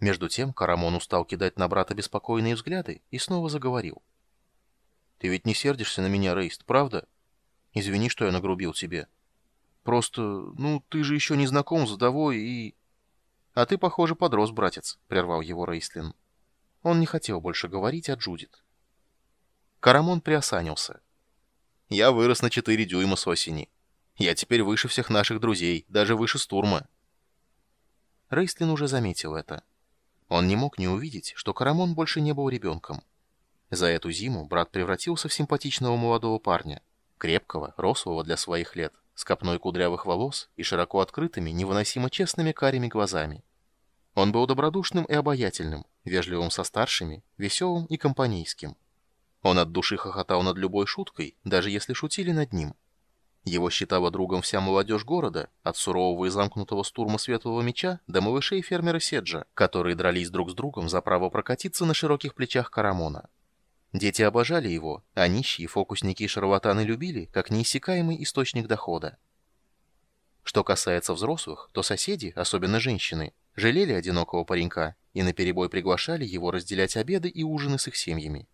Между тем Карамон устал кидать на брата беспокойные взгляды и снова заговорил. «Ты ведь не сердишься на меня, Рейст, правда? Извини, что я нагрубил тебе. Просто, ну, ты же еще не знаком с вдовой и...» «А ты, похоже, подрос, братец», — прервал его Рейстлин. Он не хотел больше говорить о Джудит. Карамон приосанился. «Я вырос на четыре дюйма с осени. Я теперь выше всех наших друзей, даже выше Стурма». Рейстлин уже заметил это. Он не мог не увидеть, что Карамон больше не был ребенком. За эту зиму брат превратился в симпатичного молодого парня, крепкого, рослого для своих лет, с копной кудрявых волос и широко открытыми, невыносимо честными карими глазами. Он был добродушным и обаятельным, вежливым со старшими, веселым и компанейским. Он от души хохотал над любой шуткой, даже если шутили над ним. Его считала другом вся молодежь города, от сурового и замкнутого стурма Светлого Меча до малышей фермера Седжа, которые дрались друг с другом за право прокатиться на широких плечах Карамона. Дети обожали его, а нищие фокусники и шарлатаны любили, как неиссякаемый источник дохода. Что касается взрослых, то соседи, особенно женщины, жалели одинокого паренька и наперебой приглашали его разделять обеды и ужины с их семьями.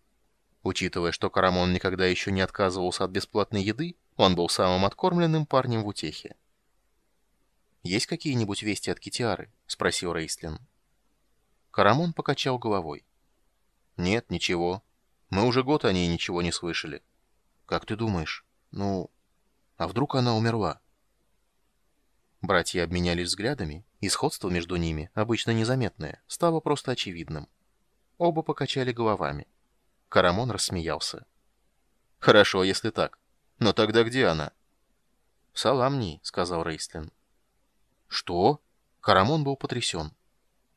Учитывая, что Карамон никогда еще не отказывался от бесплатной еды, он был самым откормленным парнем в утехе. «Есть какие-нибудь вести от Китиары?» — спросил Рейслин. Карамон покачал головой. «Нет, ничего. Мы уже год о ней ничего не слышали. Как ты думаешь? Ну, а вдруг она умерла?» Братья обменялись взглядами, и сходство между ними, обычно незаметное, стало просто очевидным. Оба покачали головами. Карамон рассмеялся. «Хорошо, если так. Но тогда где она?» «В Саламнии», — сказал Рейстлин. «Что?» Карамон был потрясен.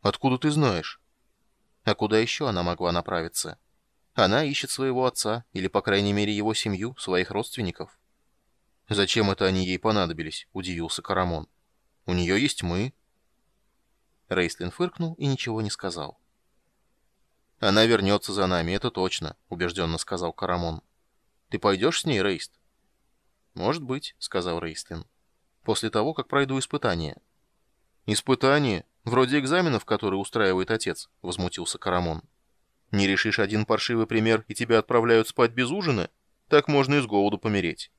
«Откуда ты знаешь?» «А куда еще она могла направиться?» «Она ищет своего отца, или, по крайней мере, его семью, своих родственников». «Зачем это они ей понадобились?» — удивился Карамон. «У нее есть мы». Рейстлин фыркнул и ничего не сказал. «Она вернется за нами, это точно», — убежденно сказал Карамон. «Ты пойдешь с ней, Рейст?» «Может быть», — сказал Рейстлин. «После того, как пройду испытание». «Испытание? Вроде экзаменов, которые устраивает отец», — возмутился Карамон. «Не решишь один паршивый пример, и тебя отправляют спать без ужина? Так можно и с голоду помереть.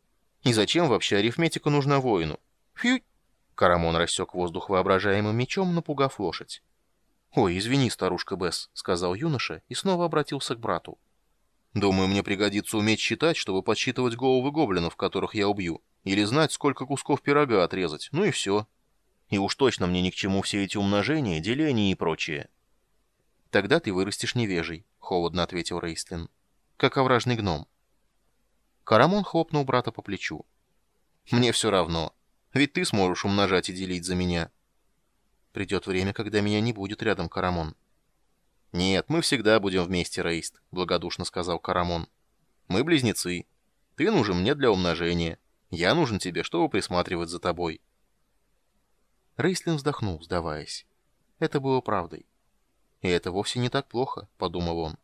И зачем вообще арифметика нужна воину? Фью!» Карамон рассек воздух воображаемым мечом, напугав лошадь. «Ой, извини, старушка Бесс», — сказал юноша и снова обратился к брату. «Думаю, мне пригодится уметь считать, чтобы подсчитывать головы гоблинов, которых я убью, или знать, сколько кусков пирога отрезать, ну и все. И уж точно мне ни к чему все эти умножения, деления и прочее». «Тогда ты вырастешь невежей», — холодно ответил Рейстлин. «Как овражный гном». Карамон хлопнул брата по плечу. «Мне все равно. Ведь ты сможешь умножать и делить за меня». Придет время, когда меня не будет рядом, Карамон. «Нет, мы всегда будем вместе, Рейст», — благодушно сказал Карамон. «Мы близнецы. Ты нужен мне для умножения. Я нужен тебе, чтобы присматривать за тобой». Рейслин вздохнул, сдаваясь. Это было правдой. «И это вовсе не так плохо», — подумал он.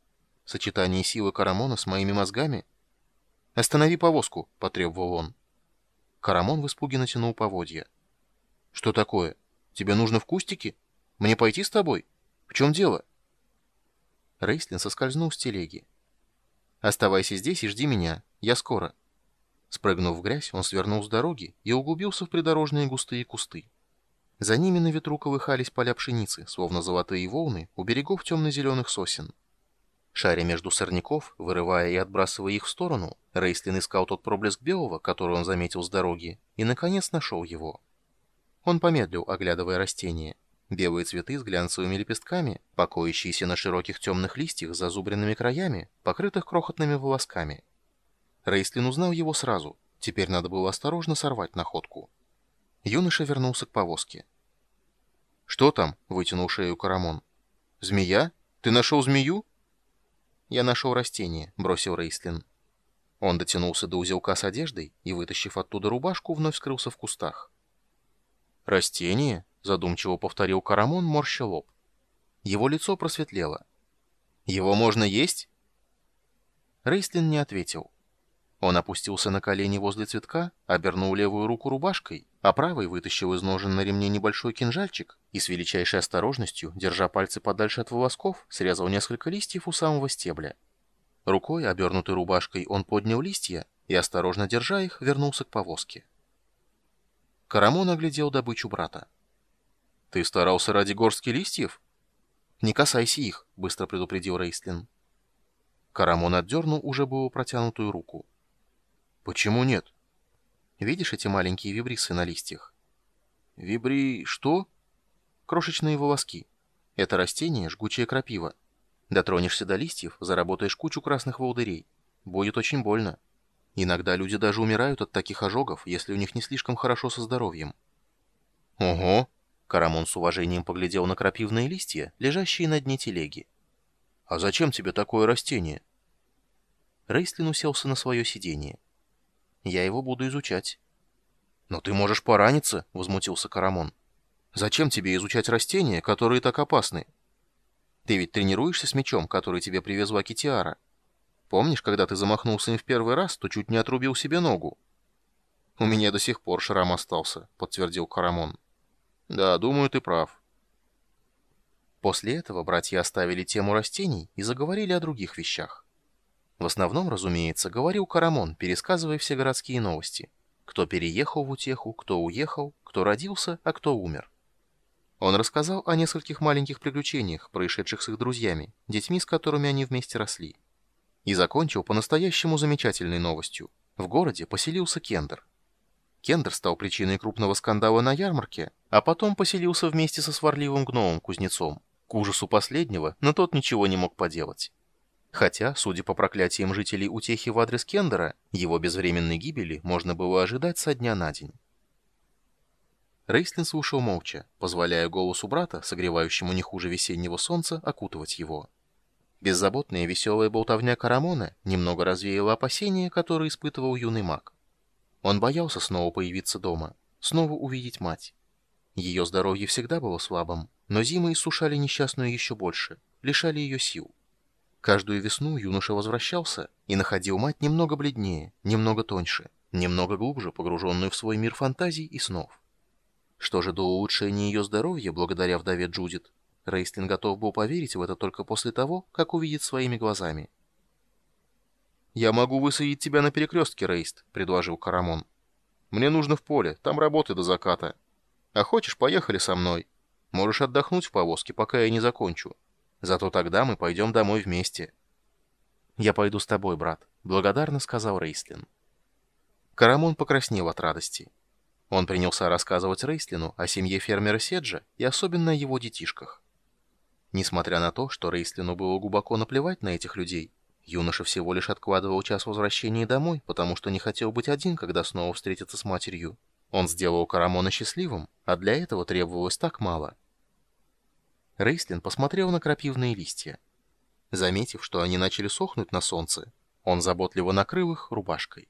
«Сочетание силы Карамона с моими мозгами?» «Останови повозку», — потребовал он. Карамон в испуге натянул поводья. «Что такое?» Тебе нужно в кустики? Мне пойти с тобой? В чем дело?» Рейслин соскользнул с телеги. «Оставайся здесь и жди меня. Я скоро». Спрыгнув в грязь, он свернул с дороги и углубился в придорожные густые кусты. За ними на ветру колыхались поля пшеницы, словно золотые волны, у берегов темно-зеленых сосен. Шаря между сорняков, вырывая и отбрасывая их в сторону, Рейслин искал тот проблеск белого, который он заметил с дороги, и, наконец, нашел его. Он помедлил, оглядывая растения. Белые цветы с глянцевыми лепестками, покоящиеся на широких темных листьях с зазубренными краями, покрытых крохотными волосками. Рейстлин узнал его сразу. Теперь надо было осторожно сорвать находку. Юноша вернулся к повозке. «Что там?» — вытянул шею Карамон. «Змея? Ты нашел змею?» «Я нашел растение», — бросил Рейстлин. Он дотянулся до узелка с одеждой и, вытащив оттуда рубашку, вновь скрылся в кустах. «Растение?» — задумчиво повторил Карамон, морща лоб. Его лицо просветлело. «Его можно есть?» Рейстлин не ответил. Он опустился на колени возле цветка, обернул левую руку рубашкой, а правой вытащил из ножен на ремне небольшой кинжальчик и с величайшей осторожностью, держа пальцы подальше от волосков, срезал несколько листьев у самого стебля. Рукой, обернутой рубашкой, он поднял листья и, осторожно держа их, вернулся к повозке. Карамон оглядел добычу брата. «Ты старался ради горстки листьев?» «Не касайся их», — быстро предупредил Рейстлин. Карамон отдернул уже было протянутую руку. «Почему нет?» «Видишь эти маленькие вибрисы на листьях?» «Вибри... что?» «Крошечные волоски. Это растение — жгучая крапива. Дотронешься до листьев, заработаешь кучу красных волдырей. Будет очень больно. Иногда люди даже умирают от таких ожогов, если у них не слишком хорошо со здоровьем. Ого! Карамон с уважением поглядел на крапивные листья, лежащие на дне телеги. А зачем тебе такое растение? Рейстлин уселся на свое сиденье. Я его буду изучать. Но ты можешь пораниться, возмутился Карамон. Зачем тебе изучать растения, которые так опасны? Ты ведь тренируешься с мечом, который тебе привезла Китиара. Помнишь, когда ты замахнулся им в первый раз, то чуть не отрубил себе ногу? У меня до сих пор шрам остался, подтвердил Карамон. Да, думаю, ты прав. После этого братья оставили тему растений и заговорили о других вещах. В основном, разумеется, говорил Карамон, пересказывая все городские новости. Кто переехал в Утеху, кто уехал, кто родился, а кто умер. Он рассказал о нескольких маленьких приключениях, происшедших с их друзьями, детьми, с которыми они вместе росли. И закончил по-настоящему замечательной новостью. В городе поселился Кендер. Кендер стал причиной крупного скандала на ярмарке, а потом поселился вместе со сварливым гномом-кузнецом. К ужасу последнего, но тот ничего не мог поделать. Хотя, судя по проклятиям жителей утехи в адрес Кендера, его безвременной гибели можно было ожидать со дня на день. Рейслин слушал молча, позволяя голосу брата, согревающему не хуже весеннего солнца, окутывать его. Беззаботная веселая болтовня Карамона немного развеяла опасения, которые испытывал юный маг. Он боялся снова появиться дома, снова увидеть мать. Ее здоровье всегда было слабым, но зимы иссушали несчастную еще больше, лишали ее сил. Каждую весну юноша возвращался и находил мать немного бледнее, немного тоньше, немного глубже погруженную в свой мир фантазий и снов. Что же до улучшения ее здоровья благодаря вдове Джудит, Рейстлин готов был поверить в это только после того, как увидит своими глазами. «Я могу высадить тебя на перекрестке, Рейст», — предложил Карамон. «Мне нужно в поле, там работы до заката. А хочешь, поехали со мной. Можешь отдохнуть в повозке, пока я не закончу. Зато тогда мы пойдем домой вместе». «Я пойду с тобой, брат», — благодарно сказал Рейстлин. Карамон покраснел от радости. Он принялся рассказывать Рейслину о семье фермера Седжа и особенно о его детишках. Несмотря на то, что Рейслину было глубоко наплевать на этих людей, юноша всего лишь откладывал час возвращения домой, потому что не хотел быть один, когда снова встретится с матерью. Он сделал Карамона счастливым, а для этого требовалось так мало. Рейслин посмотрел на крапивные листья. Заметив, что они начали сохнуть на солнце, он заботливо накрыл их рубашкой.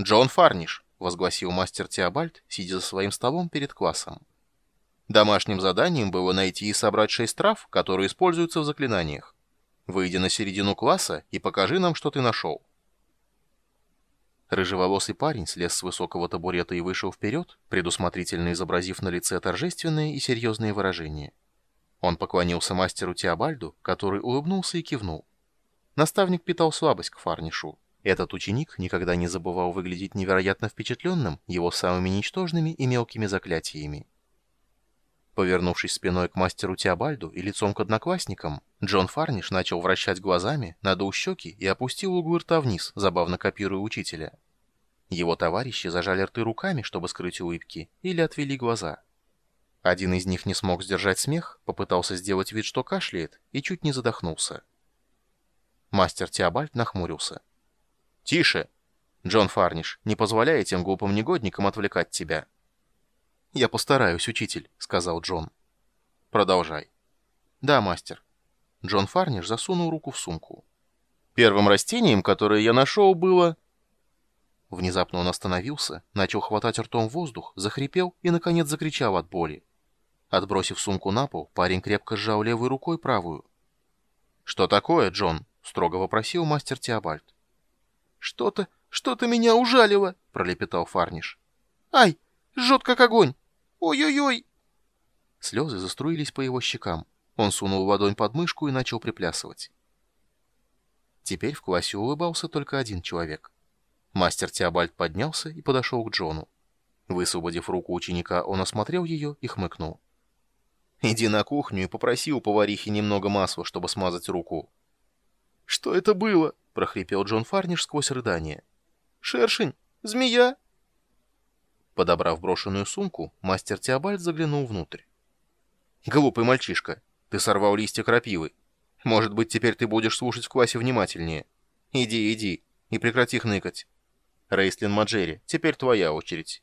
«Джон Фарниш», — возгласил мастер Теобальд, сидя за своим столом перед классом. Домашним заданием было найти и собрать шесть трав, которые используются в заклинаниях. Выйди на середину класса и покажи нам, что ты нашел. Рыжеволосый парень слез с высокого табурета и вышел вперед, предусмотрительно изобразив на лице торжественные и серьезные выражения. Он поклонился мастеру Теобальду, который улыбнулся и кивнул. Наставник питал слабость к Фарнишу. Этот ученик никогда не забывал выглядеть невероятно впечатленным его самыми ничтожными и мелкими заклятиями. Повернувшись спиной к мастеру Теобальду и лицом к одноклассникам, Джон Фарниш начал вращать глазами, надул щеки и опустил углы рта вниз, забавно копируя учителя. Его товарищи зажали рты руками, чтобы скрыть улыбки, или отвели глаза. Один из них не смог сдержать смех, попытался сделать вид, что кашляет, и чуть не задохнулся. Мастер Теобальд нахмурился. «Тише! Джон Фарниш, не позволяй этим глупым негодникам отвлекать тебя!» «Я постараюсь, учитель», — сказал Джон. «Продолжай». «Да, мастер». Джон Фарниш засунул руку в сумку. «Первым растением, которое я нашел, было...» Внезапно он остановился, начал хватать ртом воздух, захрипел и, наконец, закричал от боли. Отбросив сумку на пол, парень крепко сжал левой рукой правую. «Что такое, Джон?» — строго вопросил мастер Теобальд. «Что-то, что-то меня ужалило!» — пролепетал Фарниш. «Ай, жжет как огонь! Ой-ой-ой!» Слезы заструились по его щекам. Он сунул ладонь под мышку и начал приплясывать. Теперь в классе улыбался только один человек. Мастер Теобальд поднялся и подошел к Джону. Высвободив руку ученика, он осмотрел ее и хмыкнул. «Иди на кухню и попроси у поварихи немного масла, чтобы смазать руку». «Что это было?» — прохрипел Джон Фарниш сквозь рыдание. «Шершень? Змея?» Подобрав брошенную сумку, мастер Теобальд заглянул внутрь. «Глупый мальчишка, ты сорвал листья крапивы. Может быть, теперь ты будешь слушать в классе внимательнее. Иди, иди, и прекрати хныкать. Рейслин Маджери, теперь твоя очередь».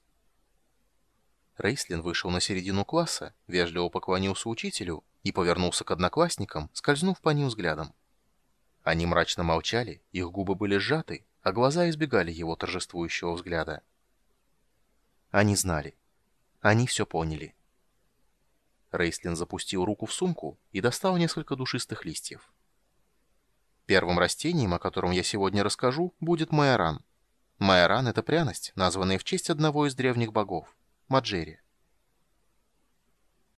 Рейслин вышел на середину класса, вежливо поклонился учителю и повернулся к одноклассникам, скользнув по ним взглядом. Они мрачно молчали, их губы были сжаты, а глаза избегали его торжествующего взгляда. Они знали. Они все поняли. Рейслин запустил руку в сумку и достал несколько душистых листьев. Первым растением, о котором я сегодня расскажу, будет майоран. Майоран — это пряность, названная в честь одного из древних богов — Маджери.